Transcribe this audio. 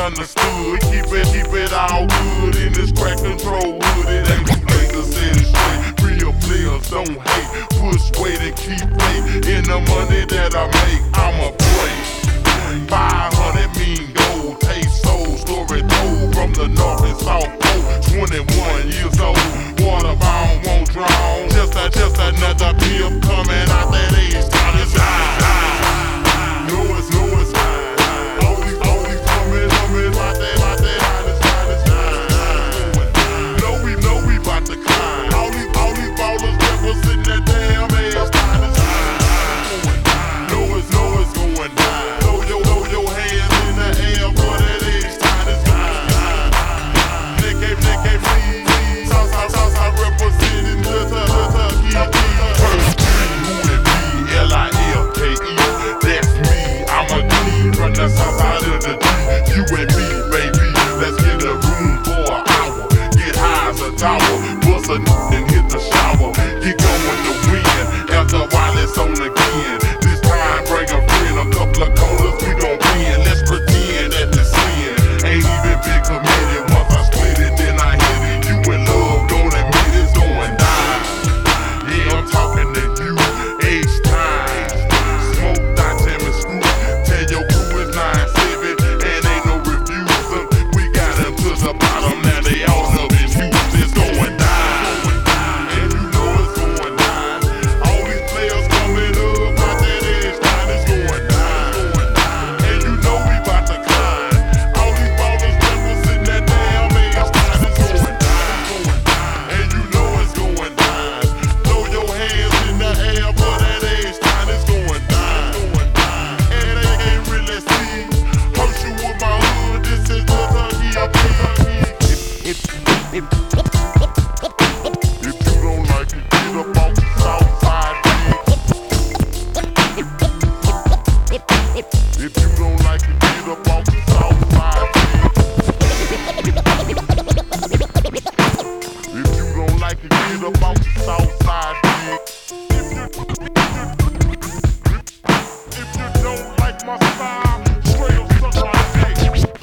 misunderstood. Keep it, keep it all good in this crack control hood. It ain't niggas set it straight. Real players don't hate. Push weight and keep faith in the money that I make. I'm a play. 500 mean gold, taste soul, story told from the north and south pole. 21 years old, water like to I can get up off the south side, dick. If you